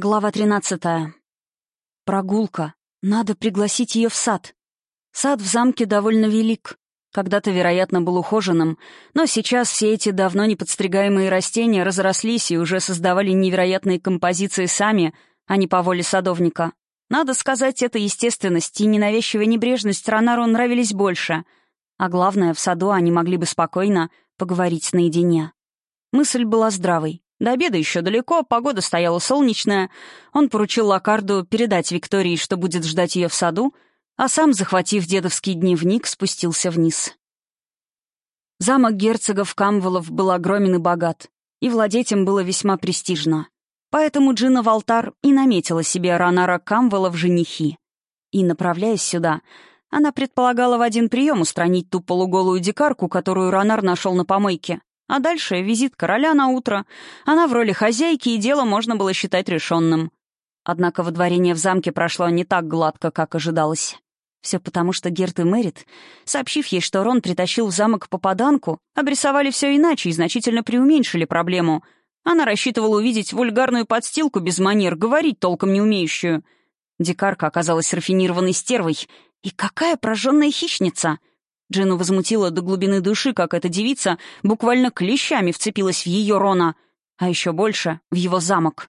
Глава 13. Прогулка. Надо пригласить ее в сад. Сад в замке довольно велик. Когда-то, вероятно, был ухоженным, но сейчас все эти давно не подстригаемые растения разрослись и уже создавали невероятные композиции сами, а не по воле садовника. Надо сказать, эта естественность и ненавязчивая небрежность Ронару нравились больше. А главное, в саду они могли бы спокойно поговорить наедине. Мысль была здравой. До обеда еще далеко, погода стояла солнечная. Он поручил Лакарду передать Виктории, что будет ждать ее в саду, а сам, захватив дедовский дневник, спустился вниз. Замок герцогов Камвелов был огромен и богат, и владеть им было весьма престижно. Поэтому Джина Валтар и наметила себе Ранара Камвела в женихи. И, направляясь сюда, она предполагала в один прием устранить ту полуголую дикарку, которую Ранар нашел на помойке. А дальше визит короля на утро. Она в роли хозяйки, и дело можно было считать решенным. Однако водворение в замке прошло не так гладко, как ожидалось. Все потому, что Герт и Мэрит, сообщив ей, что Рон притащил в замок попаданку, обрисовали все иначе и значительно преуменьшили проблему. Она рассчитывала увидеть вульгарную подстилку без манер, говорить толком не умеющую. Дикарка оказалась рафинированной стервой. И какая прожженная хищница! Джину возмутила до глубины души, как эта девица буквально клещами вцепилась в ее Рона, а еще больше — в его замок.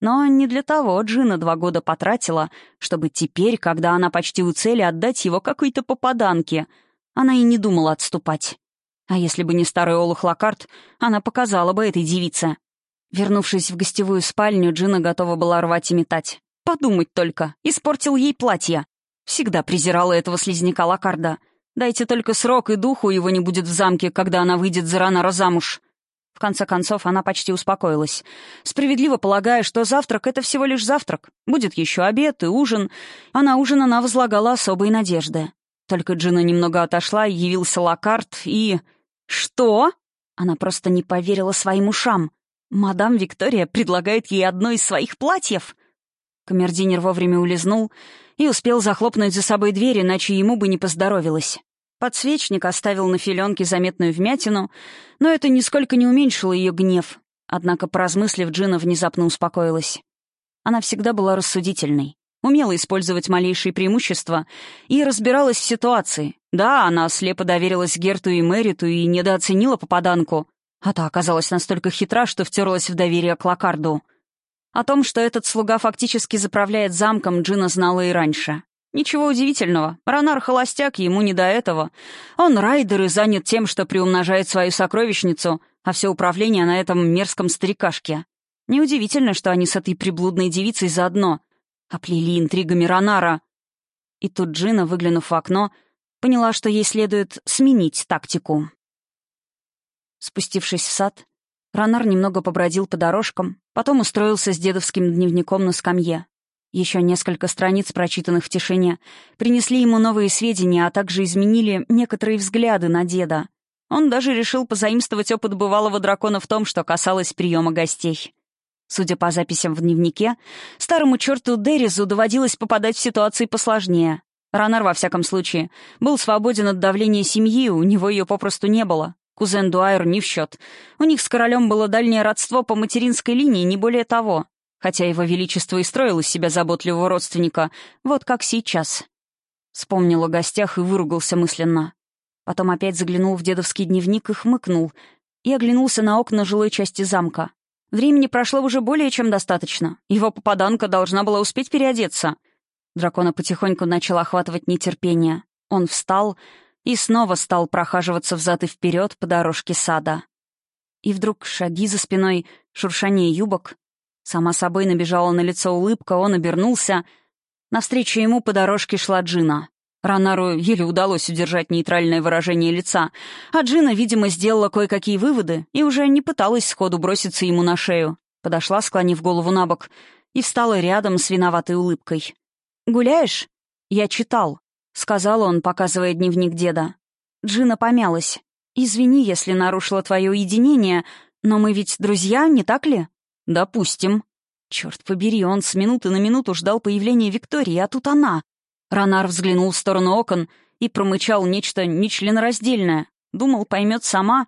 Но не для того Джина два года потратила, чтобы теперь, когда она почти у цели, отдать его какой-то попаданке. Она и не думала отступать. А если бы не старый Олух Лакарт, она показала бы этой девице. Вернувшись в гостевую спальню, Джина готова была рвать и метать. Подумать только, испортил ей платье. Всегда презирала этого слизняка Лакарда — Дайте только срок, и духу его не будет в замке, когда она выйдет за Ранора замуж». В конце концов, она почти успокоилась, справедливо полагая, что завтрак — это всего лишь завтрак. Будет еще обед и ужин, а на ужин она возлагала особые надежды. Только Джина немного отошла, явился Лакарт и... «Что?» Она просто не поверила своим ушам. «Мадам Виктория предлагает ей одно из своих платьев?» Камердинер вовремя улизнул и успел захлопнуть за собой дверь, иначе ему бы не поздоровилось. Подсвечник оставил на филенке заметную вмятину, но это нисколько не уменьшило ее гнев. Однако, поразмыслив, Джина внезапно успокоилась. Она всегда была рассудительной, умела использовать малейшие преимущества и разбиралась в ситуации. Да, она слепо доверилась Герту и Мэриту и недооценила попаданку, а та оказалась настолько хитра, что втерлась в доверие к Лакарду — о том, что этот слуга фактически заправляет замком, Джина знала и раньше. Ничего удивительного. Ронар холостяк, ему не до этого. Он райдер и занят тем, что приумножает свою сокровищницу, а все управление на этом мерзком старикашке. Неудивительно, что они с этой приблудной девицей заодно. Оплели интригами Ронара. И тут Джина, выглянув в окно, поняла, что ей следует сменить тактику. Спустившись в сад, Ронар немного побродил по дорожкам, потом устроился с дедовским дневником на скамье. Еще несколько страниц, прочитанных в тишине, принесли ему новые сведения, а также изменили некоторые взгляды на деда. Он даже решил позаимствовать опыт бывалого дракона в том, что касалось приема гостей. Судя по записям в дневнике, старому черту Деризу доводилось попадать в ситуации посложнее. Ронар, во всяком случае, был свободен от давления семьи, у него ее попросту не было. Кузен Дуайр не в счет. У них с королем было дальнее родство по материнской линии, не более того. Хотя его величество и строил из себя заботливого родственника, вот как сейчас. Вспомнил о гостях и выругался мысленно. Потом опять заглянул в дедовский дневник и хмыкнул, и оглянулся на окна жилой части замка. Времени прошло уже более чем достаточно. Его попаданка должна была успеть переодеться. Дракона потихоньку начал охватывать нетерпение. Он встал, и снова стал прохаживаться взад и вперед по дорожке сада. И вдруг шаги за спиной, шуршание юбок. Сама собой набежала на лицо улыбка, он обернулся. Навстречу ему по дорожке шла Джина. Ранару еле удалось удержать нейтральное выражение лица, а Джина, видимо, сделала кое-какие выводы и уже не пыталась сходу броситься ему на шею. Подошла, склонив голову на бок, и встала рядом с виноватой улыбкой. «Гуляешь?» «Я читал», — сказал он, показывая дневник деда. Джина помялась. «Извини, если нарушила твое уединение, но мы ведь друзья, не так ли?» «Допустим». Черт побери, он с минуты на минуту ждал появления Виктории, а тут она. Ронар взглянул в сторону окон и промычал нечто нечленораздельное. Думал, поймет сама,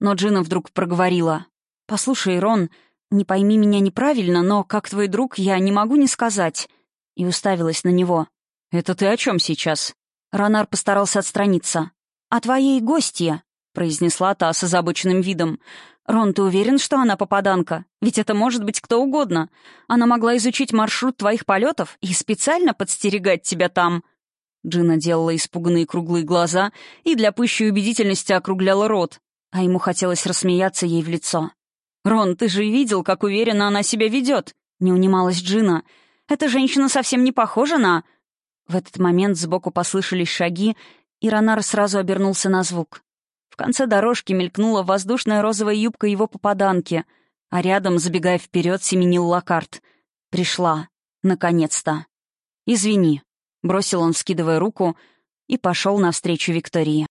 но Джина вдруг проговорила. «Послушай, Рон, «Не пойми меня неправильно, но, как твой друг, я не могу не сказать». И уставилась на него. «Это ты о чем сейчас?» Ронар постарался отстраниться. «О твоей гостье», — произнесла та с озабоченным видом. «Рон, ты уверен, что она попаданка? Ведь это может быть кто угодно. Она могла изучить маршрут твоих полетов и специально подстерегать тебя там». Джина делала испуганные круглые глаза и для пущей убедительности округляла рот, а ему хотелось рассмеяться ей в лицо. «Рон, ты же видел, как уверенно она себя ведет?» — не унималась Джина. «Эта женщина совсем не похожа на...» В этот момент сбоку послышались шаги, и Ронар сразу обернулся на звук. В конце дорожки мелькнула воздушная розовая юбка его попаданки, а рядом, забегая вперед, семенил Лакарт. «Пришла. Наконец-то. Извини», — бросил он, скидывая руку, и пошел навстречу Виктории.